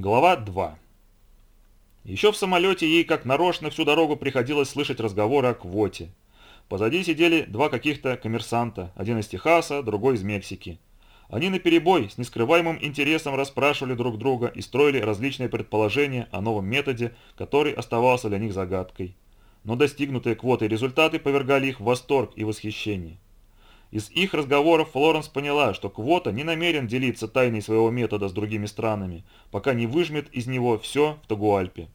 Глава 2. Еще в самолете ей как нарочно всю дорогу приходилось слышать разговоры о квоте. Позади сидели два каких-то коммерсанта, один из Техаса, другой из Мексики. Они наперебой с нескрываемым интересом расспрашивали друг друга и строили различные предположения о новом методе, который оставался для них загадкой. Но достигнутые квотой результаты повергали их в восторг и восхищение. Из их разговоров Флоренс поняла, что Квота не намерен делиться тайной своего метода с другими странами, пока не выжмет из него все в Тагуальпе.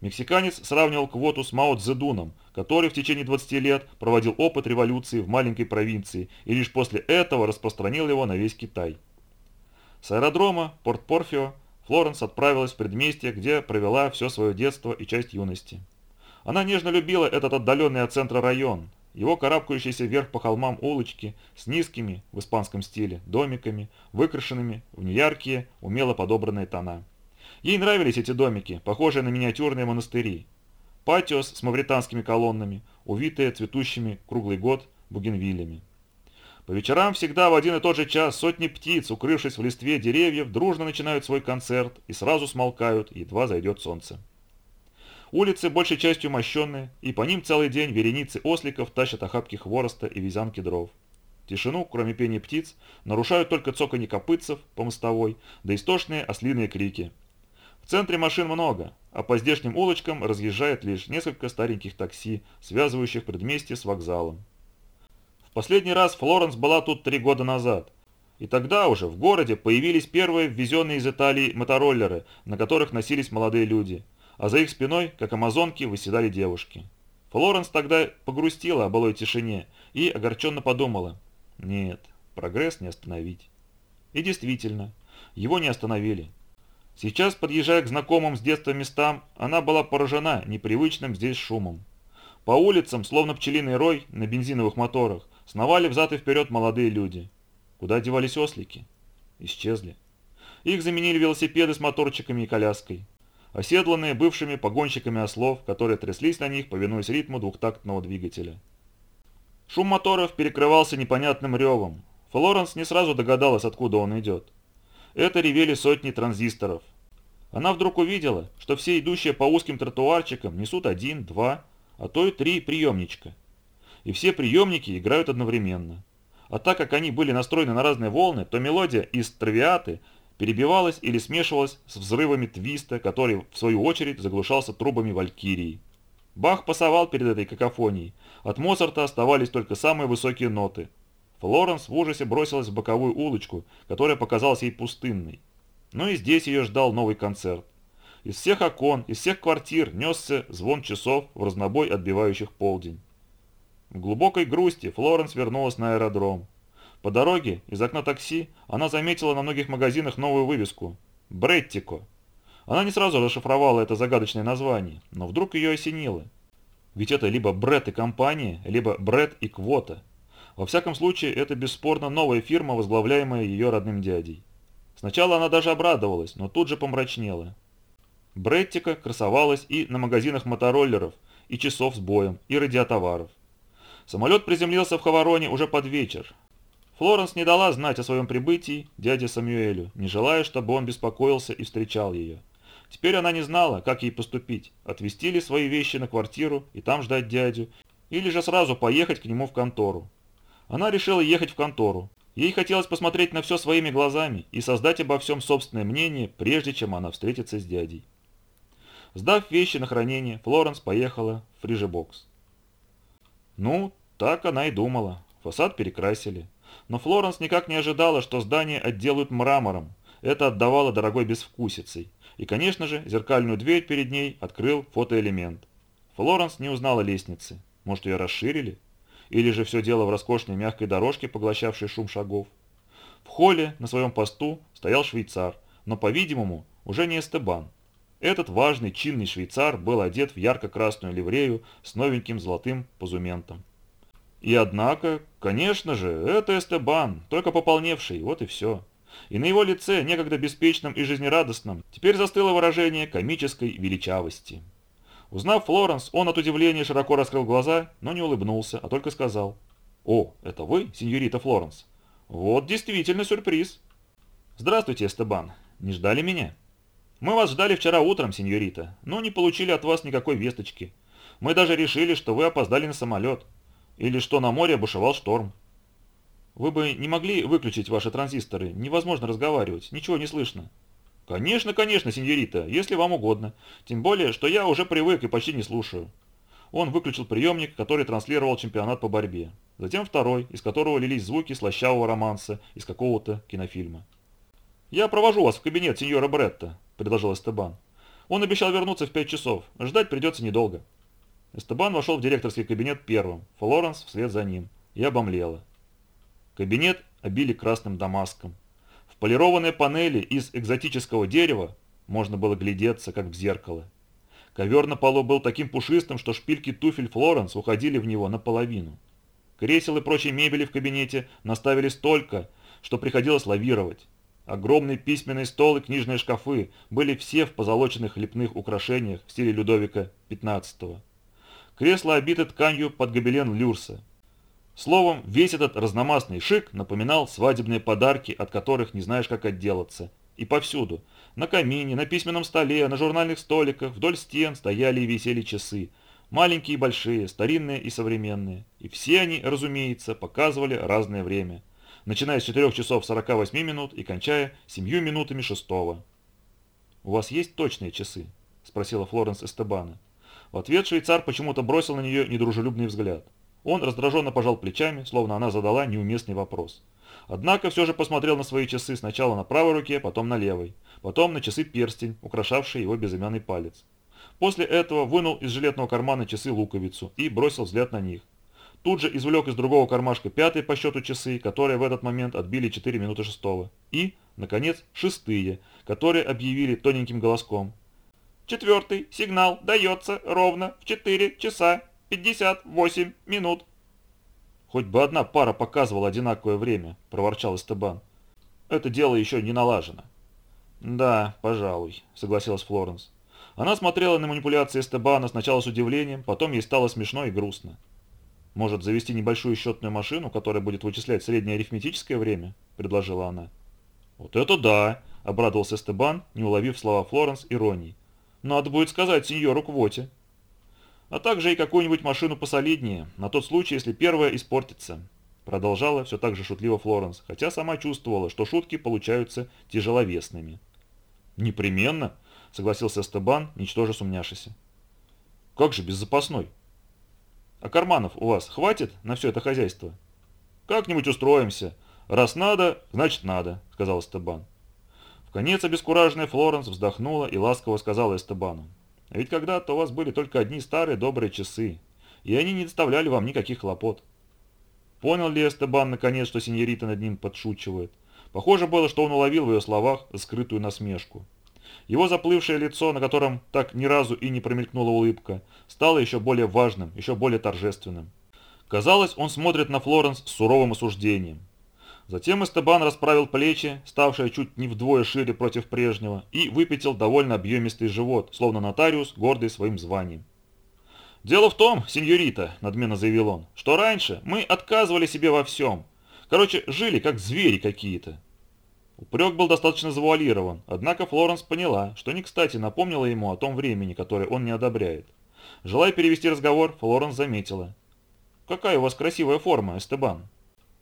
Мексиканец сравнивал Квоту с Мао Цзэдуном, который в течение 20 лет проводил опыт революции в маленькой провинции и лишь после этого распространил его на весь Китай. С аэродрома Порт-Порфио Флоренс отправилась в предместье, где провела все свое детство и часть юности. Она нежно любила этот отдаленный от центра район, его карабкающиеся вверх по холмам улочки с низкими, в испанском стиле, домиками, выкрашенными в неяркие, умело подобранные тона. Ей нравились эти домики, похожие на миниатюрные монастыри. Патиос с мавританскими колоннами, увитые цветущими круглый год бугенвиллями. По вечерам всегда в один и тот же час сотни птиц, укрывшись в листве деревьев, дружно начинают свой концерт и сразу смолкают, едва зайдет солнце. Улицы большей частью мощенные, и по ним целый день вереницы осликов тащат охапки хвороста и вязанки дров. Тишину, кроме пения птиц, нарушают только цоканье копытцев по мостовой, да истошные ослиные крики. В центре машин много, а по здешним улочкам разъезжает лишь несколько стареньких такси, связывающих предместье с вокзалом. В последний раз Флоренс была тут три года назад, и тогда уже в городе появились первые ввезенные из Италии мотороллеры, на которых носились молодые люди – а за их спиной, как амазонки, выседали девушки. Флоренс тогда погрустила о былой тишине и огорченно подумала, нет, прогресс не остановить. И действительно, его не остановили. Сейчас, подъезжая к знакомым с детства местам, она была поражена непривычным здесь шумом. По улицам, словно пчелиный рой на бензиновых моторах, сновали взад и вперед молодые люди. Куда девались ослики? Исчезли. Их заменили велосипеды с моторчиками и коляской оседланные бывшими погонщиками ослов, которые тряслись на них, повинуясь ритму двухтактного двигателя. Шум моторов перекрывался непонятным ревом. Флоренс не сразу догадалась, откуда он идет. Это ревели сотни транзисторов. Она вдруг увидела, что все идущие по узким тротуарчикам несут один, два, а то и три приемничка. И все приемники играют одновременно. А так как они были настроены на разные волны, то мелодия из травиаты перебивалась или смешивалась с взрывами твиста, который, в свою очередь, заглушался трубами валькирии. Бах пасовал перед этой какофонией. От Моцарта оставались только самые высокие ноты. Флоренс в ужасе бросилась в боковую улочку, которая показалась ей пустынной. Но и здесь ее ждал новый концерт. Из всех окон, из всех квартир несся звон часов в разнобой отбивающих полдень. В глубокой грусти Флоренс вернулась на аэродром. По дороге из окна такси она заметила на многих магазинах новую вывеску «Бреттико». Она не сразу расшифровала это загадочное название, но вдруг ее осенило. Ведь это либо Бред и компания, либо Бред и Квота. Во всяком случае, это бесспорно новая фирма, возглавляемая ее родным дядей. Сначала она даже обрадовалась, но тут же помрачнела. Бреттика красовалась и на магазинах мотороллеров, и часов с боем, и радиотоваров. Самолет приземлился в Хавароне уже под вечер, Флоренс не дала знать о своем прибытии дяде Самюэлю, не желая, чтобы он беспокоился и встречал ее. Теперь она не знала, как ей поступить, отвезти ли свои вещи на квартиру и там ждать дядю, или же сразу поехать к нему в контору. Она решила ехать в контору. Ей хотелось посмотреть на все своими глазами и создать обо всем собственное мнение, прежде чем она встретится с дядей. Сдав вещи на хранение, Флоренс поехала в фрижебокс. Ну, так она и думала. Фасад перекрасили. Но Флоренс никак не ожидала, что здание отделают мрамором. Это отдавало дорогой безвкусицей. И, конечно же, зеркальную дверь перед ней открыл фотоэлемент. Флоренс не узнала лестницы. Может, ее расширили? Или же все дело в роскошной мягкой дорожке, поглощавшей шум шагов? В холле на своем посту стоял швейцар, но, по-видимому, уже не Эстебан. Этот важный, чинный швейцар был одет в ярко-красную ливрею с новеньким золотым позументом. И однако, конечно же, это Эстебан, только пополневший, вот и все. И на его лице, некогда беспечном и жизнерадостном, теперь застыло выражение комической величавости. Узнав Флоренс, он от удивления широко раскрыл глаза, но не улыбнулся, а только сказал «О, это вы, сеньорита Флоренс? Вот действительно сюрприз!» «Здравствуйте, Эстебан. Не ждали меня?» Мы вас ждали вчера утром, сеньорита, но не получили от вас никакой весточки. Мы даже решили, что вы опоздали на самолет. Или что на море бушевал шторм. Вы бы не могли выключить ваши транзисторы? Невозможно разговаривать, ничего не слышно. Конечно, конечно, сеньорита, если вам угодно. Тем более, что я уже привык и почти не слушаю. Он выключил приемник, который транслировал чемпионат по борьбе. Затем второй, из которого лились звуки слащавого романса из какого-то кинофильма. «Я провожу вас в кабинет сеньора Бретта», – предложил Эстебан. «Он обещал вернуться в пять часов. Ждать придется недолго». Эстебан вошел в директорский кабинет первым, Флоренс вслед за ним, и обомлела. Кабинет обили красным дамаском. В полированные панели из экзотического дерева можно было глядеться, как в зеркало. Ковер на полу был таким пушистым, что шпильки туфель Флоренс уходили в него наполовину. Кресел и прочей мебели в кабинете наставили столько, что приходилось лавировать. Огромный письменный стол и книжные шкафы были все в позолоченных лепных украшениях в стиле Людовика XV. Кресла обиты тканью под гобелен Люрса. Словом, весь этот разномастный шик напоминал свадебные подарки, от которых не знаешь, как отделаться. И повсюду. На камине, на письменном столе, на журнальных столиках, вдоль стен стояли и висели часы. Маленькие и большие, старинные и современные. И все они, разумеется, показывали разное время начиная с 4 часов 48 минут и кончая 7 минутами шестого. «У вас есть точные часы?» – спросила Флоренс Эстебана. В ответ швейцар почему-то бросил на нее недружелюбный взгляд. Он раздраженно пожал плечами, словно она задала неуместный вопрос. Однако все же посмотрел на свои часы сначала на правой руке, потом на левой, потом на часы перстень, украшавший его безымянный палец. После этого вынул из жилетного кармана часы луковицу и бросил взгляд на них. Тут же извлек из другого кармашка пятые по счету часы, которые в этот момент отбили 4 минуты шестого. И, наконец, шестые, которые объявили тоненьким голоском. Четвертый сигнал дается ровно в 4 часа 58 минут. Хоть бы одна пара показывала одинаковое время, проворчал Эстебан. Это дело еще не налажено. Да, пожалуй, согласилась Флоренс. Она смотрела на манипуляции Эстебана сначала с удивлением, потом ей стало смешно и грустно. «Может, завести небольшую счетную машину, которая будет вычислять среднее арифметическое время?» – предложила она. «Вот это да!» – обрадовался Стебан, не уловив слова Флоренс иронии. «Надо будет сказать сеньору Квоте». «А также и какую-нибудь машину посолиднее, на тот случай, если первая испортится», – продолжала все так же шутливо Флоренс, хотя сама чувствовала, что шутки получаются тяжеловесными. «Непременно», – согласился Стебан, ничтоже сумняшися. «Как же без запасной?» А карманов у вас хватит на все это хозяйство? Как-нибудь устроимся. Раз надо, значит надо, сказал Эстебан. Конец обескураженная Флоренс вздохнула и ласково сказала Эстебану. Ведь когда-то у вас были только одни старые добрые часы, и они не доставляли вам никаких хлопот. Понял ли Эстебан наконец, что сеньорита над ним подшучивает? Похоже было, что он уловил в ее словах скрытую насмешку. Его заплывшее лицо, на котором так ни разу и не промелькнула улыбка, стало еще более важным, еще более торжественным. Казалось, он смотрит на Флоренс с суровым осуждением. Затем Эстебан расправил плечи, ставшие чуть не вдвое шире против прежнего, и выпятил довольно объемистый живот, словно нотариус, гордый своим званием. «Дело в том, сеньорита», – надменно заявил он, – «что раньше мы отказывали себе во всем. Короче, жили как звери какие-то. Упрек был достаточно завуалирован, однако Флоренс поняла, что не кстати напомнила ему о том времени, которое он не одобряет. Желая перевести разговор, Флоренс заметила. «Какая у вас красивая форма, Эстебан?»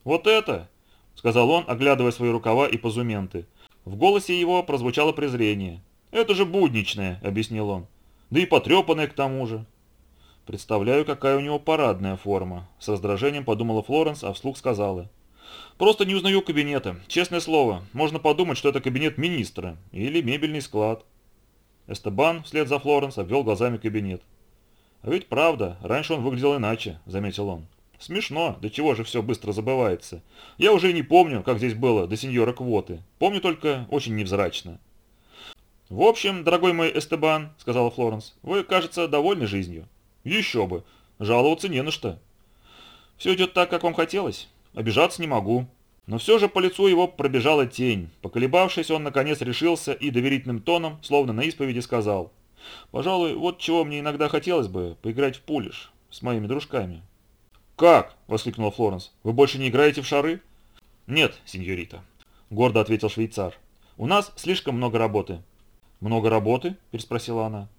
«Вот это!» – сказал он, оглядывая свои рукава и позументы. В голосе его прозвучало презрение. «Это же будничное», – объяснил он. «Да и потрепанное к тому же». «Представляю, какая у него парадная форма», – с раздражением подумала Флоренс, а вслух сказала. Просто не узнаю кабинета. Честное слово, можно подумать, что это кабинет министра или мебельный склад. Эстебан вслед за Флоренс обвел глазами кабинет. А ведь правда, раньше он выглядел иначе, заметил он. Смешно, до чего же все быстро забывается. Я уже и не помню, как здесь было до сеньора Квоты. Помню только очень невзрачно. «В общем, дорогой мой Эстебан», — сказала Флоренс, — «вы, кажется, довольны жизнью». «Еще бы. Жаловаться не на что». «Все идет так, как вам хотелось?» Обижаться не могу. Но все же по лицу его пробежала тень. Поколебавшись, он наконец решился и доверительным тоном, словно на исповеди, сказал. «Пожалуй, вот чего мне иногда хотелось бы, поиграть в пулиш с моими дружками». «Как?» – воскликнула Флоренс. «Вы больше не играете в шары?» «Нет, сеньорита», – гордо ответил швейцар. «У нас слишком много работы». «Много работы?» – переспросила она.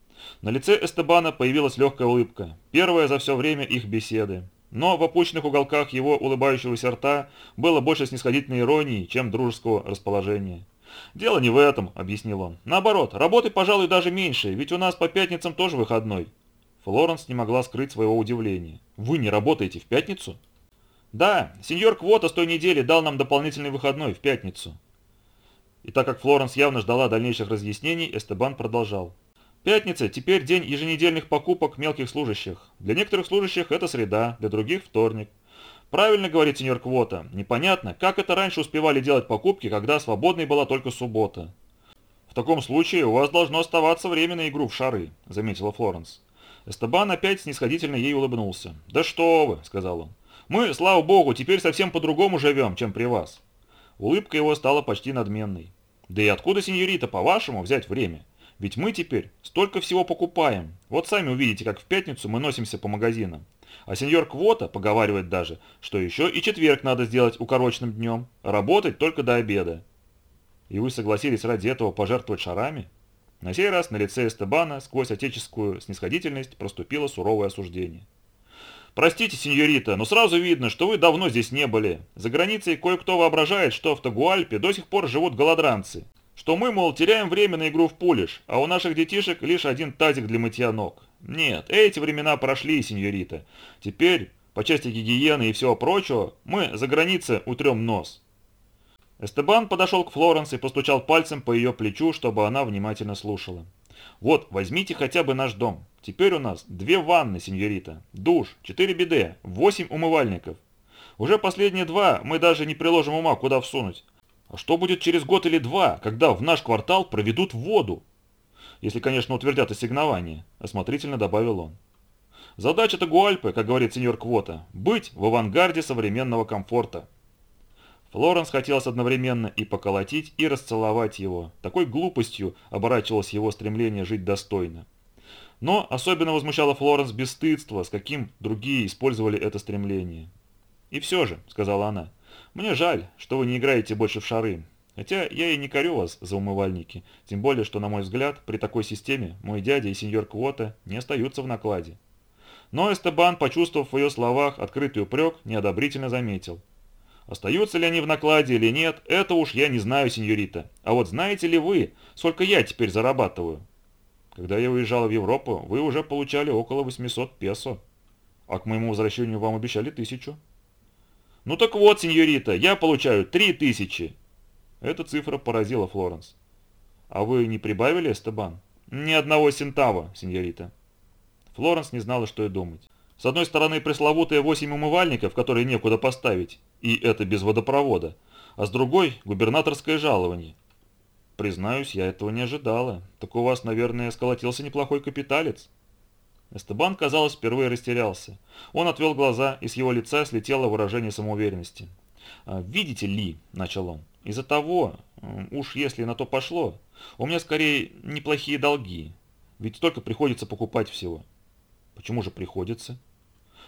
На лице Эстебана появилась легкая улыбка, первая за все время их беседы. Но в опущенных уголках его улыбающегося рта было больше снисходительной иронии, чем дружеского расположения. «Дело не в этом», — объяснил он. «Наоборот, работы, пожалуй, даже меньше, ведь у нас по пятницам тоже выходной». Флоренс не могла скрыть своего удивления. «Вы не работаете в пятницу?» «Да, сеньор Квота с той недели дал нам дополнительный выходной в пятницу». И так как Флоренс явно ждала дальнейших разъяснений, Эстебан продолжал. Пятница – теперь день еженедельных покупок мелких служащих. Для некоторых служащих это среда, для других – вторник. Правильно говорит сеньор Квота. Непонятно, как это раньше успевали делать покупки, когда свободной была только суббота. В таком случае у вас должно оставаться время на игру в шары, заметила Флоренс. Эстебан опять снисходительно ей улыбнулся. «Да что вы», — сказал он. «Мы, слава богу, теперь совсем по-другому живем, чем при вас». Улыбка его стала почти надменной. «Да и откуда, сеньорита, по-вашему, взять время? Ведь мы теперь столько всего покупаем. Вот сами увидите, как в пятницу мы носимся по магазинам. А сеньор Квота поговаривает даже, что еще и четверг надо сделать укороченным днем, работать только до обеда. И вы согласились ради этого пожертвовать шарами? На сей раз на лице Эстебана сквозь отеческую снисходительность проступило суровое осуждение. «Простите, сеньорита, но сразу видно, что вы давно здесь не были. За границей кое-кто воображает, что в Тагуальпе до сих пор живут голодранцы. Что мы, мол, теряем время на игру в пулиш, а у наших детишек лишь один тазик для мытья ног. Нет, эти времена прошли, сеньорита. Теперь, по части гигиены и всего прочего, мы за границей утрем нос. Эстебан подошел к Флоренс и постучал пальцем по ее плечу, чтобы она внимательно слушала. «Вот, возьмите хотя бы наш дом. Теперь у нас две ванны, сеньорита, душ, четыре биде, восемь умывальников. Уже последние два мы даже не приложим ума, куда всунуть. А что будет через год или два, когда в наш квартал проведут воду? Если, конечно, утвердят ассигнование, осмотрительно добавил он. Задача-то Гуальпы, как говорит сеньор Квота, быть в авангарде современного комфорта. Флоренс хотелось одновременно и поколотить, и расцеловать его. Такой глупостью оборачивалось его стремление жить достойно. Но особенно возмущало Флоренс бесстыдство, с каким другие использовали это стремление. «И все же», — сказала она, — мне жаль, что вы не играете больше в шары. Хотя я и не корю вас за умывальники, тем более, что, на мой взгляд, при такой системе мой дядя и сеньор Квота не остаются в накладе. Но Эстебан, почувствовав в ее словах открытый упрек, неодобрительно заметил. Остаются ли они в накладе или нет, это уж я не знаю, сеньорита. А вот знаете ли вы, сколько я теперь зарабатываю? Когда я уезжала в Европу, вы уже получали около 800 песо. А к моему возвращению вам обещали тысячу. «Ну так вот, сеньорита, я получаю три тысячи!» Эта цифра поразила Флоренс. «А вы не прибавили, Эстебан?» «Ни одного сентава, сеньорита». Флоренс не знала, что и думать. С одной стороны, пресловутые восемь умывальников, которые некуда поставить, и это без водопровода, а с другой – губернаторское жалование. Признаюсь, я этого не ожидала. Так у вас, наверное, сколотился неплохой капиталец. Эстебан, казалось, впервые растерялся. Он отвел глаза, и с его лица слетело выражение самоуверенности. «А, «Видите ли», — начал он, — «из-за того, уж если на то пошло, у меня скорее неплохие долги, ведь только приходится покупать всего». «Почему же приходится?»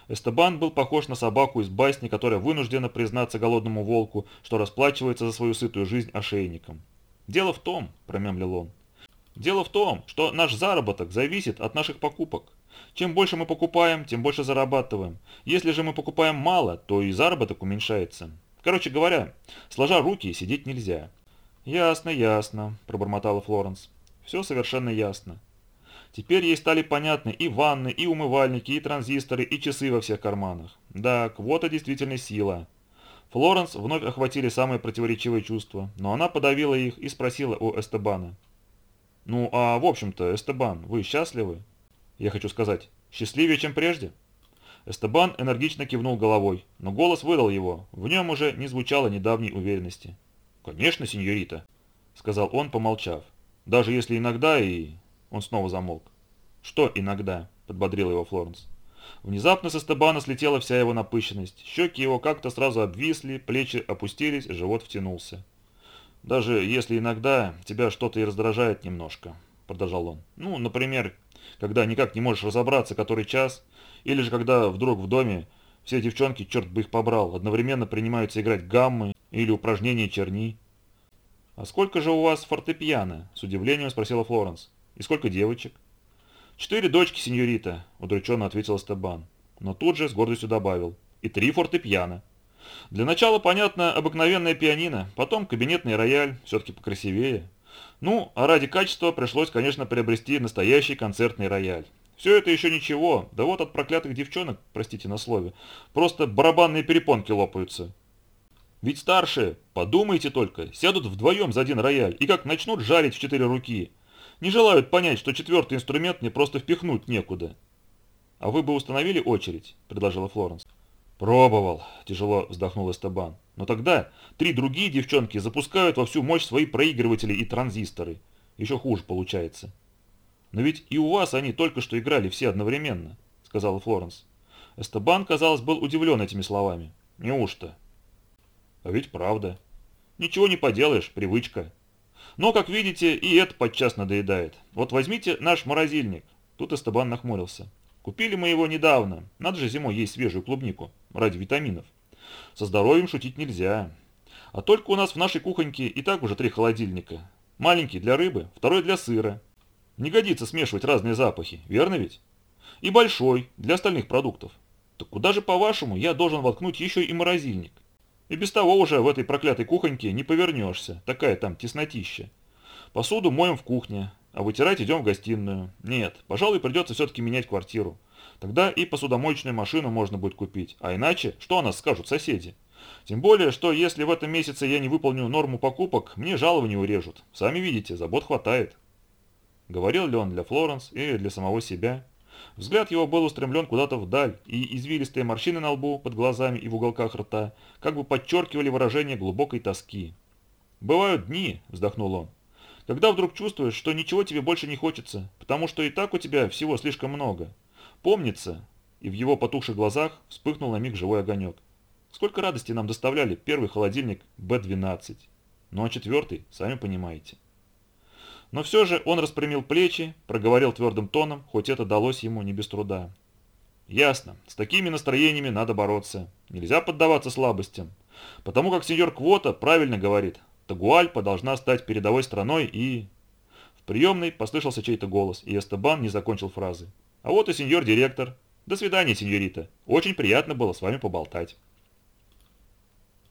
Эстебан был похож на собаку из басни, которая вынуждена признаться голодному волку, что расплачивается за свою сытую жизнь ошейником. «Дело в том», — промямлил он, — «дело в том, что наш заработок зависит от наших покупок. Чем больше мы покупаем, тем больше зарабатываем. Если же мы покупаем мало, то и заработок уменьшается. Короче говоря, сложа руки, сидеть нельзя. «Ясно, ясно», – пробормотала Флоренс. «Все совершенно ясно. Теперь ей стали понятны и ванны, и умывальники, и транзисторы, и часы во всех карманах. Да, квота действительно сила». Флоренс вновь охватили самые противоречивые чувства, но она подавила их и спросила у Эстебана. «Ну, а в общем-то, Эстебан, вы счастливы?» Я хочу сказать, счастливее, чем прежде?» Эстебан энергично кивнул головой, но голос выдал его, в нем уже не звучало недавней уверенности. «Конечно, сеньорита», — сказал он, помолчав. «Даже если иногда и...» Он снова замолк. «Что иногда?» — подбодрил его Флоренс. Внезапно с Эстебана слетела вся его напыщенность. Щеки его как-то сразу обвисли, плечи опустились, живот втянулся. «Даже если иногда тебя что-то и раздражает немножко», — продолжал он. «Ну, например, когда никак не можешь разобраться, который час, или же когда вдруг в доме все девчонки, черт бы их побрал, одновременно принимаются играть гаммы или упражнения черни. «А сколько же у вас фортепиано?» – с удивлением спросила Флоренс. «И сколько девочек?» «Четыре дочки, сеньорита», – удрученно ответил Стебан. Но тут же с гордостью добавил. «И три фортепиано». Для начала, понятно, обыкновенная пианино, потом кабинетный рояль, все-таки покрасивее. Ну, а ради качества пришлось, конечно, приобрести настоящий концертный рояль. Все это еще ничего, да вот от проклятых девчонок, простите на слове, просто барабанные перепонки лопаются. Ведь старшие, подумайте только, сядут вдвоем за один рояль и как начнут жарить в четыре руки. Не желают понять, что четвертый инструмент мне просто впихнуть некуда. «А вы бы установили очередь?» – предложила Флоренс. «Пробовал», – тяжело вздохнул Эстебан. «Но тогда три другие девчонки запускают во всю мощь свои проигрыватели и транзисторы. Еще хуже получается». «Но ведь и у вас они только что играли все одновременно», – сказала Флоренс. Эстебан, казалось, был удивлен этими словами. «Неужто?» А ведь правда. Ничего не поделаешь, привычка. Но, как видите, и это подчас надоедает. Вот возьмите наш морозильник. Тут Эстебан нахмурился. Купили мы его недавно. Надо же зимой есть свежую клубнику. Ради витаминов. Со здоровьем шутить нельзя. А только у нас в нашей кухоньке и так уже три холодильника. Маленький для рыбы, второй для сыра. Не годится смешивать разные запахи, верно ведь? И большой, для остальных продуктов. Так куда же, по-вашему, я должен воткнуть еще и морозильник? И без того уже в этой проклятой кухоньке не повернешься, такая там теснотища. Посуду моем в кухне, а вытирать идем в гостиную. Нет, пожалуй, придется все-таки менять квартиру. Тогда и посудомоечную машину можно будет купить. А иначе, что о нас скажут соседи? Тем более, что если в этом месяце я не выполню норму покупок, мне жалование урежут. Сами видите, забот хватает. Говорил ли он для Флоренс или для самого себя? Взгляд его был устремлен куда-то вдаль, и извилистые морщины на лбу, под глазами и в уголках рта как бы подчеркивали выражение глубокой тоски. «Бывают дни», – вздохнул он, – «когда вдруг чувствуешь, что ничего тебе больше не хочется, потому что и так у тебя всего слишком много. Помнится». И в его потухших глазах вспыхнул на миг живой огонек. Сколько радости нам доставляли первый холодильник Б-12. Ну а четвертый, сами понимаете. Но все же он распрямил плечи, проговорил твердым тоном, хоть это далось ему не без труда. Ясно, с такими настроениями надо бороться. Нельзя поддаваться слабостям. Потому как сеньор Квота правильно говорит, Тагуальпа должна стать передовой страной и... В приемной послышался чей-то голос, и Эстебан не закончил фразы. А вот и сеньор директор. До свидания, сеньорита. Очень приятно было с вами поболтать.